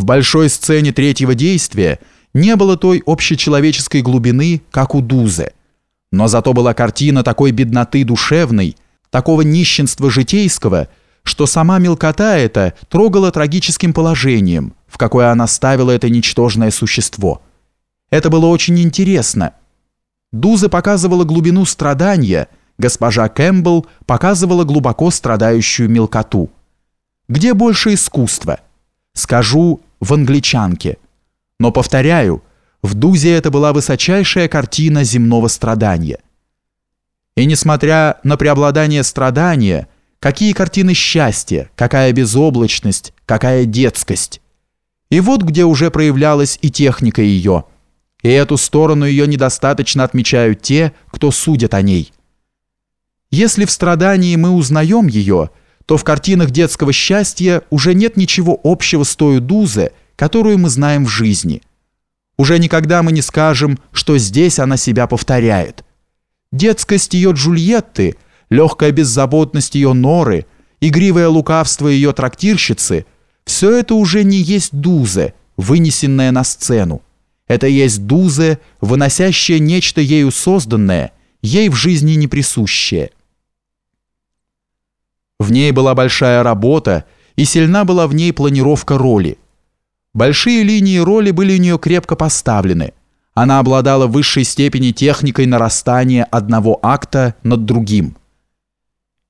В большой сцене третьего действия не было той общечеловеческой глубины, как у Дузы. Но зато была картина такой бедноты душевной, такого нищенства житейского, что сама мелкота эта трогала трагическим положением, в какое она ставила это ничтожное существо. Это было очень интересно. Дуза показывала глубину страдания, госпожа Кэмпбелл показывала глубоко страдающую мелкоту. Где больше искусства? Скажу, в англичанке. Но, повторяю, в Дузе это была высочайшая картина земного страдания. И несмотря на преобладание страдания, какие картины счастья, какая безоблачность, какая детскость. И вот где уже проявлялась и техника ее. И эту сторону ее недостаточно отмечают те, кто судят о ней. Если в страдании мы узнаем ее, то в картинах детского счастья уже нет ничего общего с той Дузе, которую мы знаем в жизни. Уже никогда мы не скажем, что здесь она себя повторяет. Детскость ее Джульетты, легкая беззаботность ее Норы, игривое лукавство ее трактирщицы – все это уже не есть Дузе, вынесенное на сцену. Это есть Дузе, выносящее нечто ею созданное, ей в жизни не присущее. В ней была большая работа, и сильна была в ней планировка роли. Большие линии роли были у нее крепко поставлены. Она обладала высшей степени техникой нарастания одного акта над другим.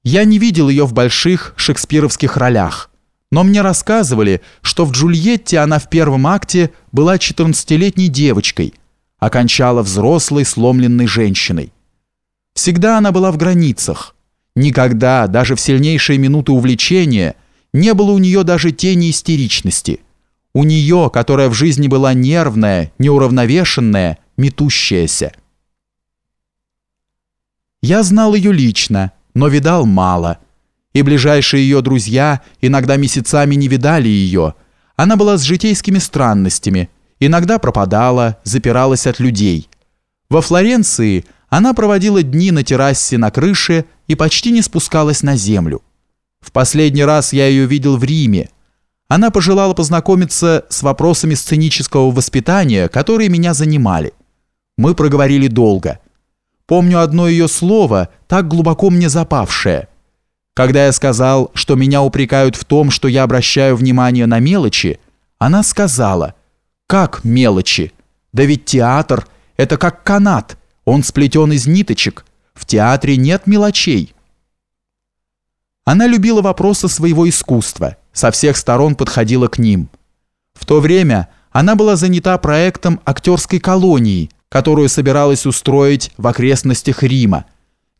Я не видел ее в больших шекспировских ролях, но мне рассказывали, что в «Джульетте» она в первом акте была 14-летней девочкой, окончала взрослой сломленной женщиной. Всегда она была в границах – Никогда, даже в сильнейшие минуты увлечения, не было у нее даже тени истеричности. У нее, которая в жизни была нервная, неуравновешенная, метущаяся. Я знал ее лично, но видал мало. И ближайшие ее друзья иногда месяцами не видали ее. Она была с житейскими странностями, иногда пропадала, запиралась от людей. Во Флоренции – она проводила дни на террасе на крыше и почти не спускалась на землю. В последний раз я ее видел в Риме. Она пожелала познакомиться с вопросами сценического воспитания, которые меня занимали. Мы проговорили долго. Помню одно ее слово, так глубоко мне запавшее. Когда я сказал, что меня упрекают в том, что я обращаю внимание на мелочи, она сказала, «Как мелочи? Да ведь театр – это как канат, он сплетен из ниточек. В театре нет мелочей. Она любила вопросы своего искусства, со всех сторон подходила к ним. В то время она была занята проектом актерской колонии, которую собиралась устроить в окрестностях Рима,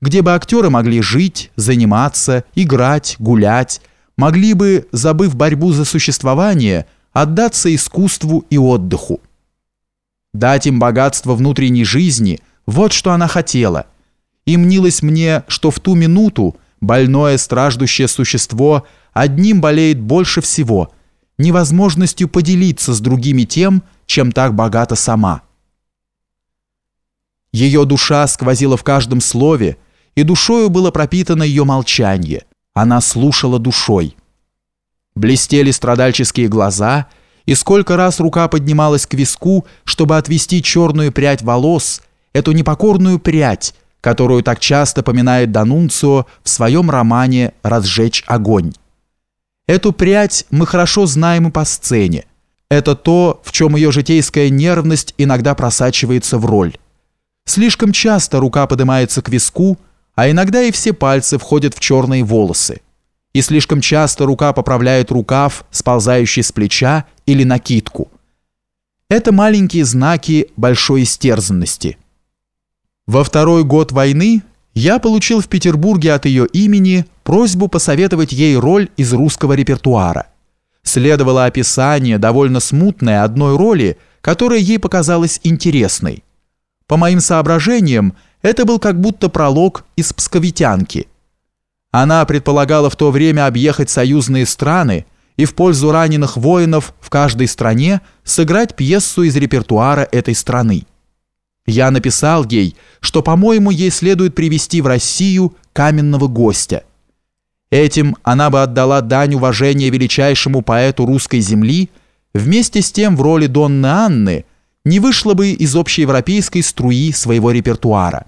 где бы актеры могли жить, заниматься, играть, гулять, могли бы, забыв борьбу за существование, отдаться искусству и отдыху. Дать им богатство внутренней жизни – вот что она хотела. И мнилось мне, что в ту минуту больное страждущее существо одним болеет больше всего, невозможностью поделиться с другими тем, чем так богата сама. Ее душа сквозила в каждом слове, и душою было пропитано ее молчание. Она слушала душой. Блестели страдальческие глаза, и сколько раз рука поднималась к виску, чтобы отвести черную прядь волос – эту непокорную прядь, которую так часто поминает Данунцио в своем романе «Разжечь огонь». Эту прядь мы хорошо знаем и по сцене. Это то, в чем ее житейская нервность иногда просачивается в роль. Слишком часто рука поднимается к виску, а иногда и все пальцы входят в черные волосы. И слишком часто рука поправляет рукав, сползающий с плеча или накидку. Это маленькие знаки большой истерзанности. Во второй год войны я получил в Петербурге от ее имени просьбу посоветовать ей роль из русского репертуара. Следовало описание довольно смутное одной роли, которая ей показалась интересной. По моим соображениям, это был как будто пролог из «Псковитянки». Она предполагала в то время объехать союзные страны и в пользу раненых воинов в каждой стране сыграть пьесу из репертуара этой страны. Я написал ей, что, по-моему, ей следует привести в Россию каменного гостя. Этим она бы отдала дань уважения величайшему поэту русской земли, вместе с тем в роли Донны Анны не вышла бы из общеевропейской струи своего репертуара.